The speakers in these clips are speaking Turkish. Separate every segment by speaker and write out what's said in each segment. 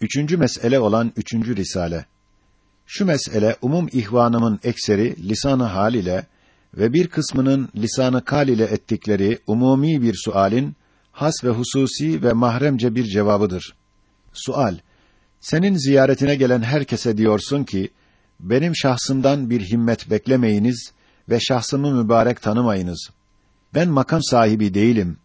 Speaker 1: Üçüncü mesele olan üçüncü risale. Şu mesele umum ihvanımın ekseri lisanı hal ile ve bir kısmının lisanı kal ile ettikleri umumi bir sualin has ve hususi ve mahremce bir cevabıdır. Sual: Senin ziyaretine gelen herkese diyorsun ki benim şahsımdan bir himmet beklemeyiniz ve şahsımı mübarek tanımayınız. Ben makam sahibi değilim.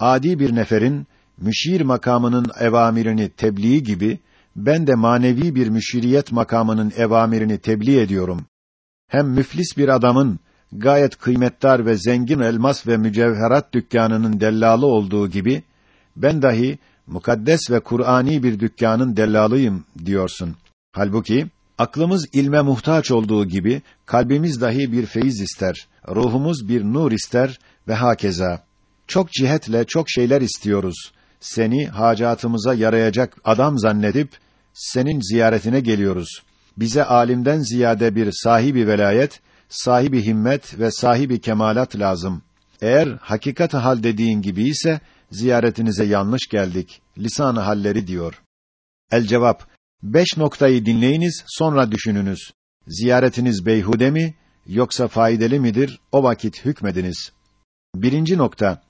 Speaker 1: Adi bir neferin müşir makamının evamirini tebliğ gibi ben de manevi bir müşiriyet makamının evamirini tebliğ ediyorum. Hem müflis bir adamın gayet kıymetdar ve zengin elmas ve mücevherat dükkanının dellalı olduğu gibi ben dahi mukaddes ve Kur'ani bir dükkanın dellalıyım diyorsun. Halbuki aklımız ilme muhtaç olduğu gibi kalbimiz dahi bir feyiz ister, ruhumuz bir nur ister ve hakeza. Çok cihetle çok şeyler istiyoruz. Seni hacatımıza yarayacak adam zannedip senin ziyaretine geliyoruz. Bize alimden ziyade bir sahibi velayet, sahibi himmet ve sahibi kemalat lazım. Eğer hakikat hal dediğin gibi ise ziyaretinize yanlış geldik. Lisan-ı halleri diyor. El cevap: Beş noktayı dinleyiniz, sonra düşününüz. Ziyaretiniz beyhude mi, yoksa faydalı midir, o vakit hükmediniz. Birinci nokta,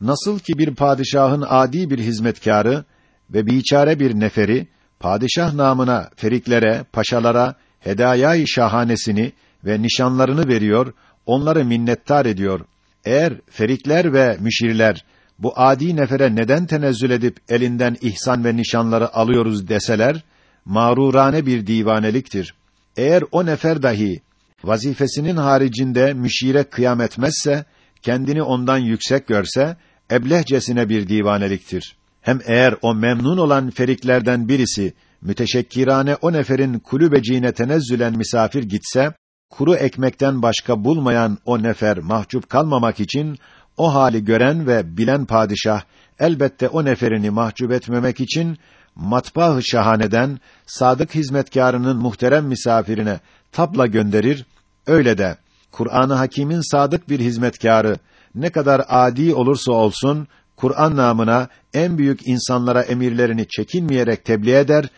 Speaker 1: nasıl ki bir padişahın adi bir hizmetkarı ve biçare bir neferi, padişah namına feriklere, paşalara, hedayâ-i şahanesini ve nişanlarını veriyor, onları minnettar ediyor. Eğer ferikler ve müşirler, bu adi nefere neden tenezzül edip elinden ihsan ve nişanları alıyoruz deseler, mağrurane bir divaneliktir. Eğer o nefer dahi vazifesinin haricinde müşire kıyam etmezse, kendini ondan yüksek görse, eblehcesine bir divaneliktir. Hem eğer o memnun olan feriklerden birisi, müteşekkirane o neferin kulübeciğine tenezzülen misafir gitse, kuru ekmekten başka bulmayan o nefer mahcup kalmamak için, o hali gören ve bilen padişah, elbette o neferini mahcup etmemek için, matbaa-ı şahaneden, sadık hizmetkarının muhterem misafirine tabla gönderir, öyle de, Kur'an-ı Hakîm'in sadık bir hizmetkarı, ne kadar adi olursa olsun, Kur'an namına en büyük insanlara emirlerini çekinmeyerek tebliğ eder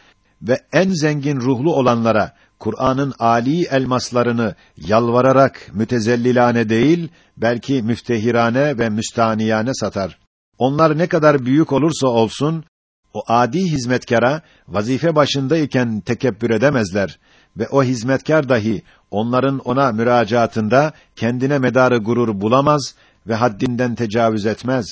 Speaker 1: ve en zengin ruhlu olanlara Kur'an'ın âli elmaslarını yalvararak mütezellilane değil, belki müftehirane ve müstaniyane satar. Onlar ne kadar büyük olursa olsun, o adi hizmetkara vazife başındayken tekebbür edemezler ve o hizmetkar dahi onların ona müracaatında kendine medarı gurur bulamaz ve haddinden tecavüz etmez.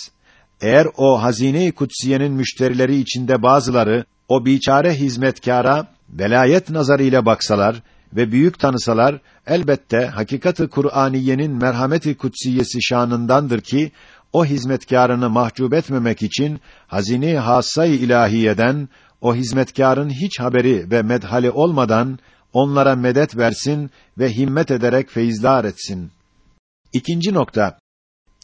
Speaker 1: Eğer o hazine-i kutsiyenin müşterileri içinde bazıları o biçare hizmetkara velayet nazarıyla baksalar ve büyük tanısalar elbette hakikati Kur'aniyenin merhameti kutsiyesi şanındandır ki o hizmetkarını mahcup etmemek için hazine-i hassay ilahiyeden o hizmetkarın hiç haberi ve medhali olmadan onlara medet versin ve himmet ederek feyizler etsin. İkinci nokta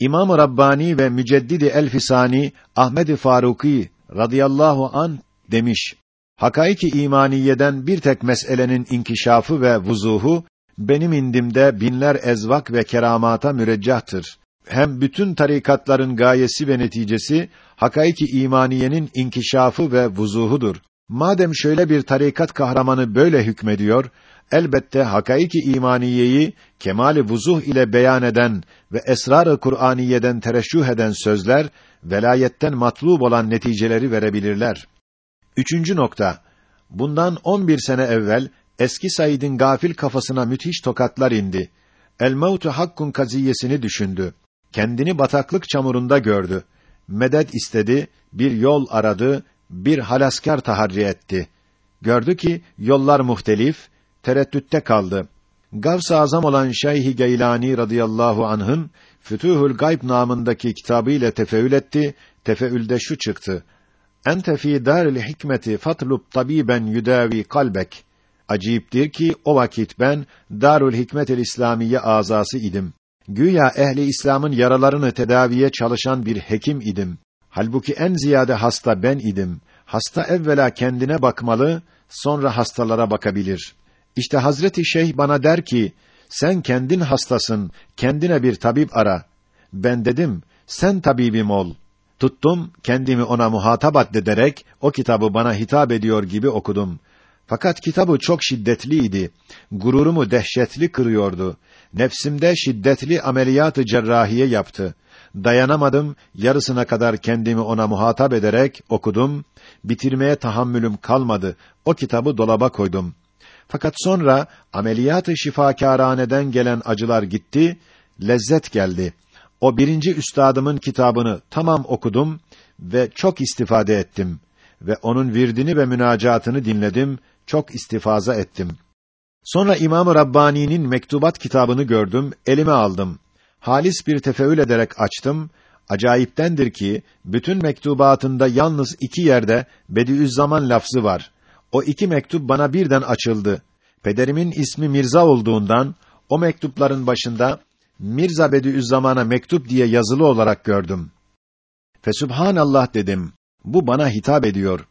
Speaker 1: İmam-ı Rabbani ve Müceddidi Elfisani Ahmed Faruki radıyallahu an demiş. Hakaiki imaniyeden bir tek meselenin inkişafı ve vuzuhu benim indimde binler ezvak ve keramata müreccahtır. Hem bütün tarikatların gayesi ve neticesi hakaiki imaniyenin inkişafı ve vuzuhudur. Madem şöyle bir tarikat kahramanı böyle hükmediyor, elbette hakaiki imaniyeyi kemali vuzuh ile beyan eden ve esrar-ı Kur'aniyeden tereşşüh eden sözler velayetten matlub olan neticeleri verebilirler. Üçüncü nokta. Bundan on bir sene evvel eski Said'in gafil kafasına müthiş tokatlar indi. El mevtu hakkun kaziyesini düşündü. Kendini bataklık çamurunda gördü. Medet istedi, bir yol aradı, bir halaskar taharri etti. Gördü ki yollar muhtelif, tereddütte kaldı. Gavs-ı Azam olan Şeyh Geylani radıyallahu anh'ın Fütuhul Gayb namındaki kitabı ile tefeül etti. Tefeülde şu çıktı: Ente fî dâril hikmeti fatlub tabiben yudavi kalbek. Aciptir ki o vakit ben Darül Hikmetel İslamiye azası idim. Güya ehli İslam'ın yaralarını tedaviye çalışan bir hekim idim. Halbuki en ziyade hasta ben idim. Hasta evvela kendine bakmalı, sonra hastalara bakabilir. İşte Hazreti Şeyh bana der ki, sen kendin hastasın, kendine bir tabip ara. Ben dedim, sen tabibim ol. Tuttum, kendimi ona muhatap addederek, o kitabı bana hitap ediyor gibi okudum. Fakat kitabı çok şiddetliydi. Gururumu dehşetli kırıyordu. Nefsimde şiddetli ameliyatı cerrahiye yaptı. Dayanamadım, yarısına kadar kendimi ona muhatap ederek okudum. Bitirmeye tahammülüm kalmadı. O kitabı dolaba koydum. Fakat sonra ameliyatı şifakâraneden gelen acılar gitti, lezzet geldi. O birinci üstadımın kitabını tamam okudum ve çok istifade ettim ve onun virdini ve münacatını dinledim, çok istifaza ettim. Sonra İmam-ı Rabbani'nin mektubat kitabını gördüm, elime aldım. Halis bir tefeül ederek açtım. Acayiptendir ki bütün mektubatında yalnız iki yerde Bediüzzaman lafzı var. O iki mektup bana birden açıldı. Pederimin ismi Mirza olduğundan o mektupların başında Mirza Bediüzzaman'a mektup diye yazılı olarak gördüm. Fesubhanallah dedim. Bu bana hitap ediyor.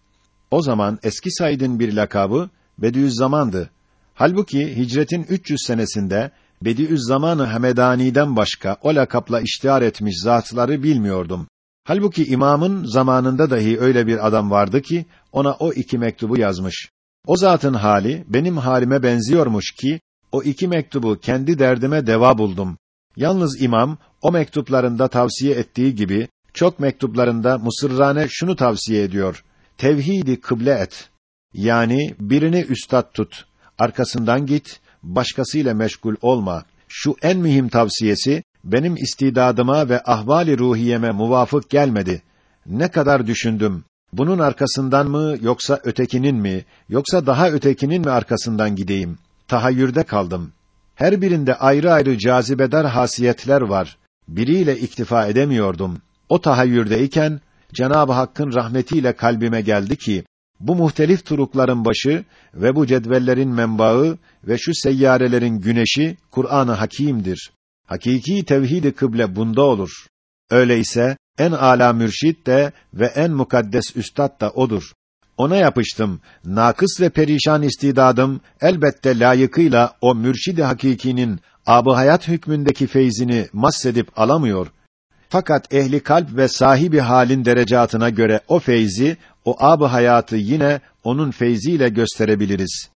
Speaker 1: O zaman eski Said'in bir lakabı Bediüzzaman'dı. Halbuki hicretin 300 senesinde Bediüzzaman-ı Hamedani'den başka o lakapla iştihar etmiş zatları bilmiyordum. Halbuki imamın zamanında dahi öyle bir adam vardı ki ona o iki mektubu yazmış. O zatın hali benim halime benziyormuş ki o iki mektubu kendi derdime deva buldum. Yalnız imam o mektuplarında tavsiye ettiği gibi çok mektuplarında musırrane şunu tavsiye ediyor. Tevhidi kıble et. Yani birini üstad tut. Arkasından git, başkasıyla meşgul olma. Şu en mühim tavsiyesi benim istidadıma ve ahvali ruhiyeme muvafık gelmedi. Ne kadar düşündüm. Bunun arkasından mı yoksa ötekinin mi yoksa daha ötekinin mi arkasından gideyim? Tahayyürde kaldım. Her birinde ayrı ayrı cazibedar hasiyetler var. Biriyle iktifa edemiyordum. O tahayyürdeyken Cenab-ı Hakk'ın rahmetiyle kalbime geldi ki bu muhtelif turukların başı ve bu cedvellerin menbaı ve şu seyyarelerin güneşi Kur'an-ı Hakîm'dir. Hakiki tevhid-i kıble bunda olur. Öyleyse en âlâ mürşid de ve en mukaddes üstad da odur. Ona yapıştım. Nakıs ve perişan istidadım elbette layıkıyla o mürşid-i hakikinin âb hayat hükmündeki feyzini mahsedip alamıyor. Fakat ehli kalp ve sahibi halin derecatına göre o feyzi, o âb hayatı yine onun feyziyle gösterebiliriz.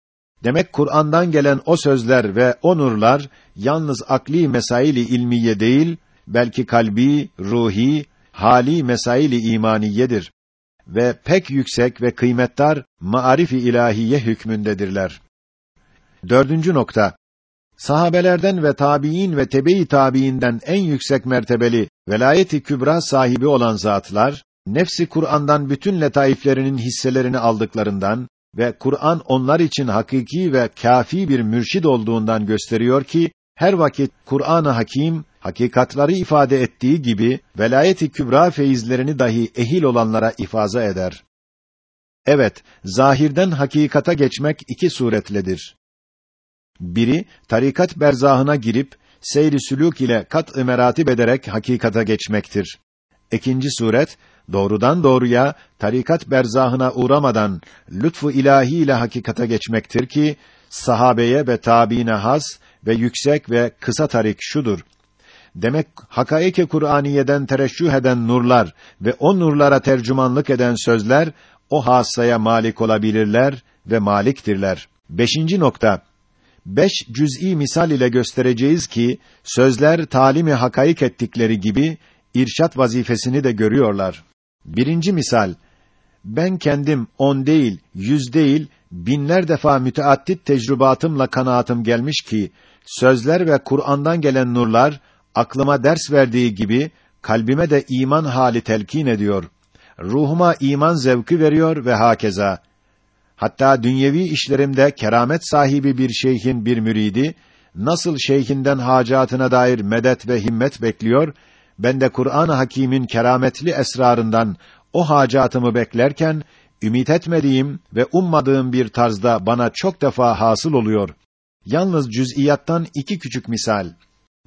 Speaker 1: Demek Kur'an'dan gelen o sözler ve o nurlar yalnız akli mesaili ilmiye değil, belki kalbi, ruhi, hali mesaili imaniyedir ve pek yüksek ve kıymetdar maarif-i ilahiye hükmündedirler. Dördüncü nokta. Sahabelerden ve tabiin ve tebe-i tabiinden en yüksek mertebeli velayeti kübra sahibi olan zatlar nefsi Kur'an'dan bütün letaiflerinin hisselerini aldıklarından ve Kur'an onlar için hakiki ve kafi bir mürşid olduğundan gösteriyor ki her vakit Kur'an-ı Hakim hakikatları ifade ettiği gibi velayeti kübra feyizlerini dahi ehil olanlara ifaza eder. Evet, zahirden hakikata geçmek iki suretledir. Biri tarikat berzahına girip seyri sülûk ile kat-ı meratib ederek hakikata geçmektir. İkinci suret doğrudan doğruya tarikat berzahına uğramadan lütfu ilahi ile hakikata geçmektir ki sahabeye ve tabiine has ve yüksek ve kısa tarik şudur. Demek hakaike Kur'aniyeden tereşşüh eden nurlar ve o nurlara tercümanlık eden sözler o hassaya malik olabilirler ve maliktirler. Beşinci nokta. Beş cüz'i misal ile göstereceğiz ki sözler talimi hakaik ettikleri gibi irşat vazifesini de görüyorlar. Birinci misal. Ben kendim on değil, yüz değil, binler defa müteaddit tecrübatımla kanaatım gelmiş ki sözler ve Kur'an'dan gelen nurlar aklıma ders verdiği gibi kalbime de iman hali telkin ediyor. Ruhuma iman zevki veriyor ve hakeza. Hatta dünyevi işlerimde keramet sahibi bir şeyhin bir müridi nasıl şeyhinden hacatına dair medet ve himmet bekliyor, ben de Kur'an-ı Hakîm'in kerametli esrarından o hacatımı beklerken ümit etmediğim ve ummadığım bir tarzda bana çok defa hasıl oluyor. Yalnız cüz'iyattan iki küçük misal.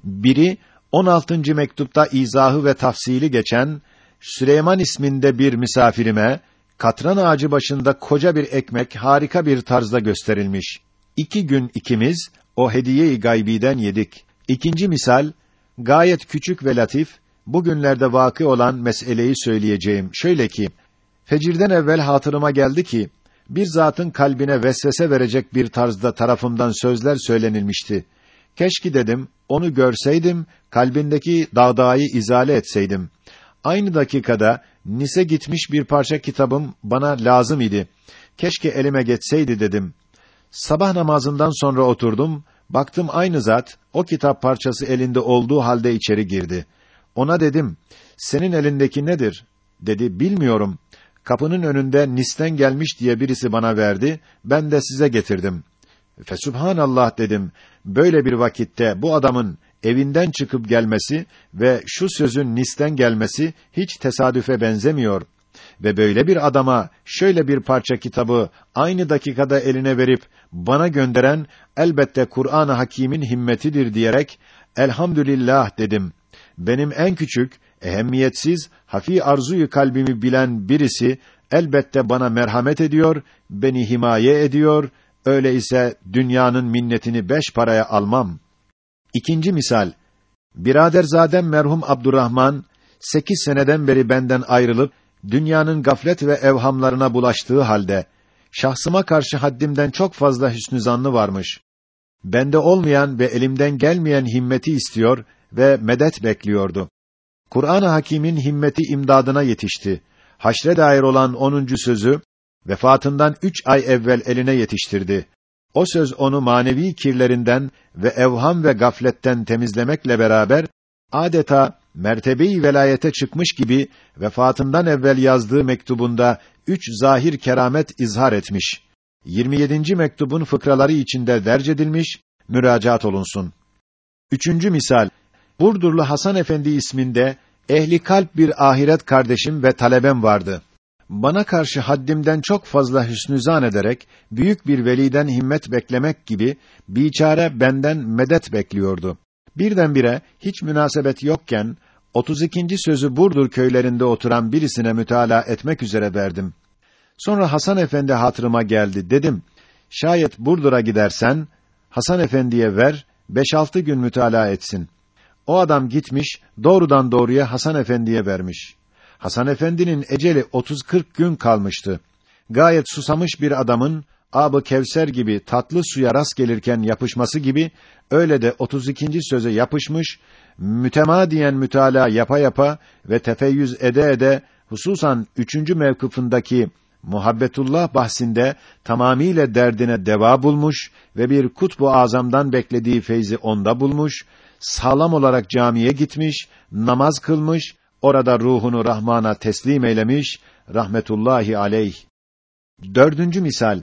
Speaker 1: Biri 16. mektupta izahı ve tafsili geçen Süleyman isminde bir misafirime katran ağacı başında koca bir ekmek harika bir tarzda gösterilmiş. İki gün ikimiz o hediye-i gaybiden yedik. İkinci misal gayet küçük ve latif bugünlerde vakı olan meseleyi söyleyeceğim. Şöyle ki, fecirden evvel hatırıma geldi ki, bir zatın kalbine vesvese verecek bir tarzda tarafımdan sözler söylenilmişti. Keşke dedim, onu görseydim, kalbindeki dağdağıyı izale etseydim. Aynı dakikada, Nis'e gitmiş bir parça kitabım bana lazım idi. Keşke elime geçseydi dedim. Sabah namazından sonra oturdum, baktım aynı zat, o kitap parçası elinde olduğu halde içeri girdi. Ona dedim, senin elindeki nedir? Dedi, bilmiyorum. Kapının önünde Nis'ten gelmiş diye birisi bana verdi, ben de size getirdim. Fesubhanallah dedim, böyle bir vakitte bu adamın evinden çıkıp gelmesi ve şu sözün Nis'ten gelmesi hiç tesadüfe benzemiyor. Ve böyle bir adama şöyle bir parça kitabı aynı dakikada eline verip bana gönderen elbette Kur'an-ı Hakîm'in himmetidir diyerek elhamdülillah dedim. Benim en küçük, ehemmiyetsiz, hafi arzuyu kalbimi bilen birisi elbette bana merhamet ediyor, beni himaye ediyor. Öyle ise dünyanın minnetini beş paraya almam. İkinci misal. Biraderzadem merhum Abdurrahman sekiz seneden beri benden ayrılıp dünyanın gaflet ve evhamlarına bulaştığı halde şahsıma karşı haddimden çok fazla hüsnü zannı varmış. Bende olmayan ve elimden gelmeyen himmeti istiyor ve medet bekliyordu. Kur'an-ı Hakîm'in himmeti imdadına yetişti. Haşre dair olan onuncu sözü vefatından üç ay evvel eline yetiştirdi. O söz onu manevi kirlerinden ve evham ve gafletten temizlemekle beraber adeta mertebeyi velayete çıkmış gibi vefatından evvel yazdığı mektubunda üç zahir keramet izhar etmiş. 27. mektubun fıkraları içinde derc edilmiş, müracaat olunsun. Üçüncü misal, Burdurlu Hasan Efendi isminde ehli kalp bir ahiret kardeşim ve talebem vardı. Bana karşı haddimden çok fazla hüsnü zan ederek büyük bir veliden himmet beklemek gibi biçare benden medet bekliyordu. Birdenbire hiç münasebet yokken 32. sözü Burdur köylerinde oturan birisine mütalaa etmek üzere verdim. Sonra Hasan Efendi hatırıma geldi. Dedim, şayet Burdur'a gidersen, Hasan Efendi'ye ver, beş altı gün mütalaa etsin. O adam gitmiş, doğrudan doğruya Hasan Efendi'ye vermiş. Hasan Efendi'nin eceli 30-40 gün kalmıştı. Gayet susamış bir adamın, abı Kevser gibi tatlı suya rast gelirken yapışması gibi, öyle de 32. söze yapışmış, mütemadiyen mütalaa yapa yapa ve tefeyyüz ede ede, hususan üçüncü mevkıfındaki muhabbetullah bahsinde tamamiyle derdine deva bulmuş ve bir kutbu azamdan beklediği feyzi onda bulmuş, sağlam olarak camiye gitmiş, namaz kılmış, orada ruhunu Rahman'a teslim eylemiş, rahmetullahi aleyh. Dördüncü misal,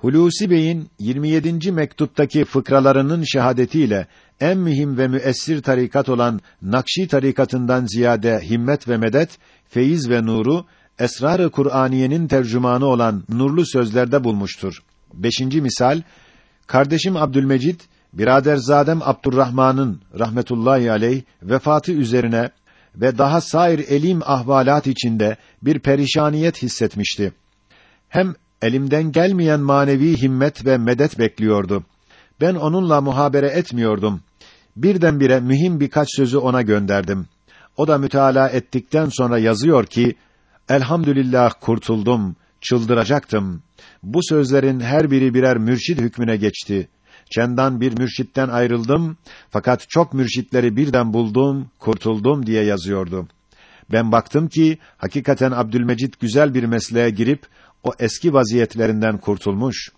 Speaker 1: Hulusi Bey'in 27. mektuptaki fıkralarının şehadetiyle en mühim ve müessir tarikat olan Nakşi tarikatından ziyade himmet ve medet, feyiz ve nuru esrar-ı Kur'aniyenin tercümanı olan nurlu sözlerde bulmuştur. Beşinci misal, kardeşim Abdülmecid, biraderzadem Abdurrahman'ın rahmetullahi aleyh vefatı üzerine ve daha sair elim ahvalat içinde bir perişaniyet hissetmişti. Hem elimden gelmeyen manevi himmet ve medet bekliyordu. Ben onunla muhabere etmiyordum. Birdenbire mühim birkaç sözü ona gönderdim. O da mütalaa ettikten sonra yazıyor ki, Elhamdülillah kurtuldum, çıldıracaktım. Bu sözlerin her biri birer mürşid hükmüne geçti. Çendan bir mürşitten ayrıldım, fakat çok mürşitleri birden buldum, kurtuldum diye yazıyordu. Ben baktım ki, hakikaten Abdülmecid güzel bir mesleğe girip, o eski vaziyetlerinden kurtulmuş.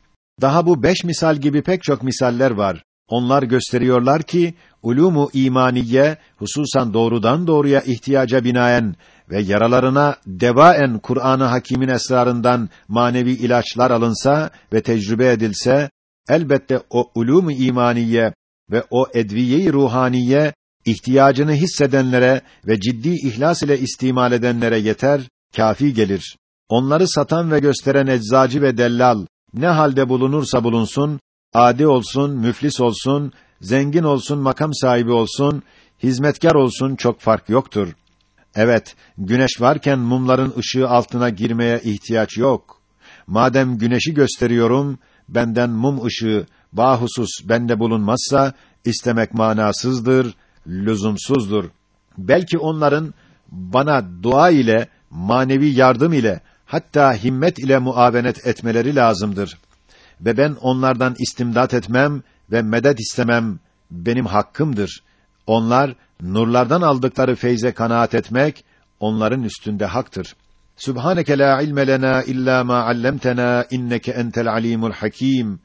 Speaker 1: Daha bu beş misal gibi pek çok misaller var. Onlar gösteriyorlar ki, ulumu imaniye, hususan doğrudan doğruya ihtiyaca binaen ve yaralarına devaen Kur'an-ı Hakîm'in esrarından manevi ilaçlar alınsa ve tecrübe edilse, elbette o ulûm-u imaniye ve o edviye-i ruhaniye ihtiyacını hissedenlere ve ciddi ihlas ile istimal edenlere yeter, kafi gelir. Onları satan ve gösteren eczacı ve dellal ne halde bulunursa bulunsun, adi olsun, müflis olsun, zengin olsun, makam sahibi olsun, hizmetkar olsun çok fark yoktur. Evet, güneş varken mumların ışığı altına girmeye ihtiyaç yok. Madem güneşi gösteriyorum, benden mum ışığı bahusus bende bulunmazsa istemek manasızdır, lüzumsuzdur. Belki onların bana dua ile, manevi yardım ile, hatta himmet ile muavenet etmeleri lazımdır. Ve ben onlardan istimdat etmem ve medet istemem benim hakkımdır. Onlar nurlardan aldıkları feyze kanaat etmek onların üstünde haktır. Subhaneke la ilme lena illa ma allamtena inneke entel alimul hakim.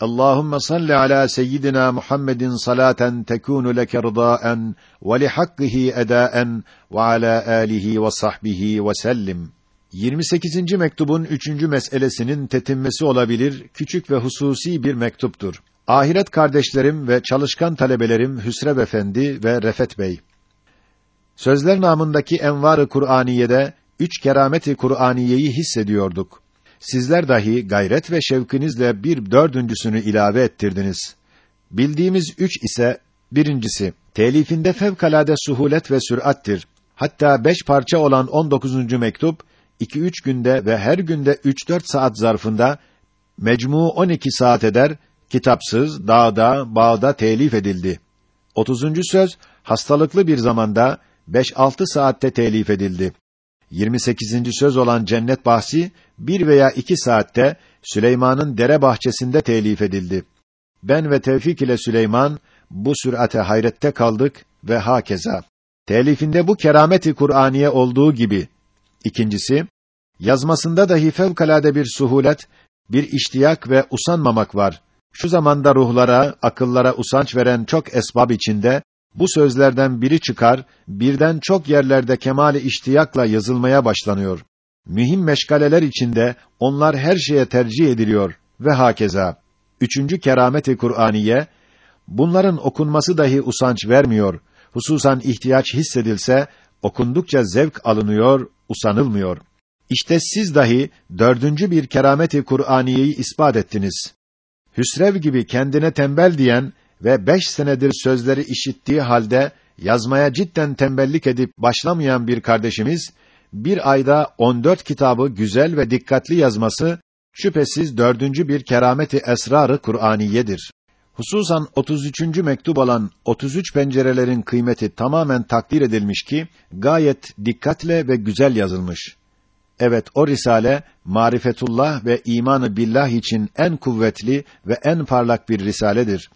Speaker 1: Allahumme salli ala seyyidina Muhammedin salaten tekunu leke rıdaen ve li hakkihi edaen ve ala alihi ve sahbihi ve sellim. 28. mektubun üçüncü meselesinin tetimmesi olabilir, küçük ve hususi bir mektuptur. Ahiret kardeşlerim ve çalışkan talebelerim Hüsrev Efendi ve Refet Bey. Sözler namındaki envar-ı Kur'aniye'de üç kerameti Kur'aniyeyi hissediyorduk. Sizler dahi gayret ve şevkinizle bir dördüncüsünü ilave ettirdiniz. Bildiğimiz üç ise, birincisi, telifinde fevkalade suhulet ve sürattir. Hatta beş parça olan on dokuzuncu mektup, iki üç günde ve her günde üç dört saat zarfında, mecmu on iki saat eder, kitapsız, dağda, bağda telif edildi. Otuzuncu söz, hastalıklı bir zamanda, beş altı saatte telif edildi. 28. söz olan cennet bahsi bir veya iki saatte Süleyman'ın dere bahçesinde telif edildi. Ben ve Tevfik ile Süleyman bu sürate hayrette kaldık ve hakeza. Telifinde bu kerameti Kur'aniye olduğu gibi. İkincisi, yazmasında dahi fevkalade bir suhulet, bir iştiyak ve usanmamak var. Şu zamanda ruhlara, akıllara usanç veren çok esbab içinde bu sözlerden biri çıkar, birden çok yerlerde kemale iştiyakla yazılmaya başlanıyor. Mühim meşgaleler içinde onlar her şeye tercih ediliyor ve hakeza. Üçüncü kerameti Kur'aniye, bunların okunması dahi usanç vermiyor. Hususan ihtiyaç hissedilse, okundukça zevk alınıyor, usanılmıyor. İşte siz dahi dördüncü bir kerameti Kur'aniyeyi ispat ettiniz. Hüsrev gibi kendine tembel diyen ve beş senedir sözleri işittiği halde yazmaya cidden tembellik edip başlamayan bir kardeşimiz, bir ayda on dört kitabı güzel ve dikkatli yazması, şüphesiz dördüncü bir kerameti esrarı Kur'aniyedir. Hususan 33. mektup olan 33 pencerelerin kıymeti tamamen takdir edilmiş ki, gayet dikkatle ve güzel yazılmış. Evet, o risale, marifetullah ve imanı billah için en kuvvetli ve en parlak bir risaledir.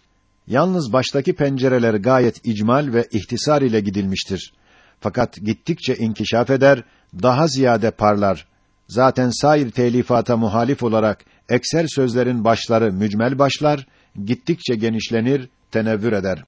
Speaker 1: Yalnız baştaki pencereler gayet icmal ve ihtisar ile gidilmiştir. Fakat gittikçe inkişaf eder, daha ziyade parlar. Zaten sair telifata muhalif olarak ekser sözlerin başları mücmel başlar, gittikçe genişlenir, tenevvür eder.